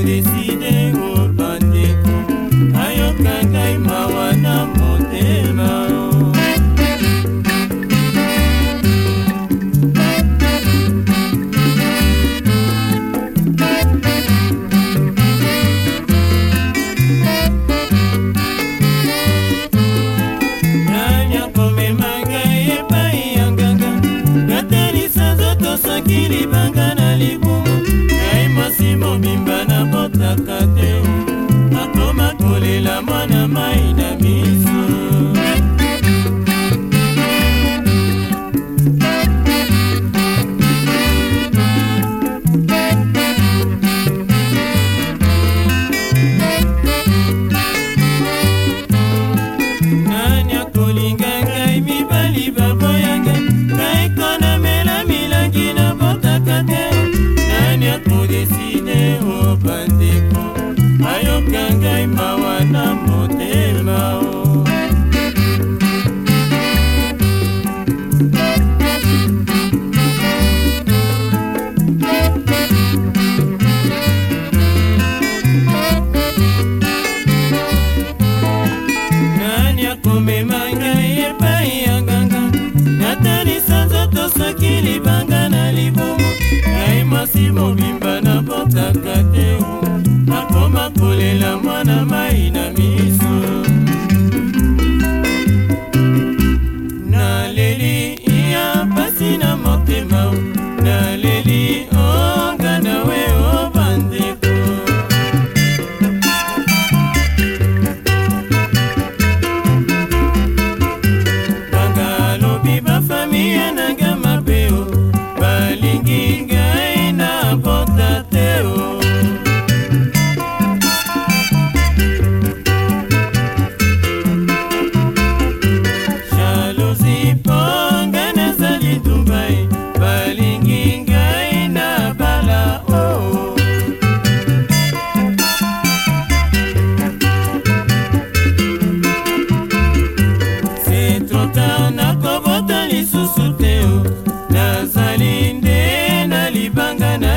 modeside o bandeko ayoka ngai mawa na motema Sakili banga na libumu Ngai masimo mimba ezalaka te akoma kolela mwana mai na miso testimony. libanga na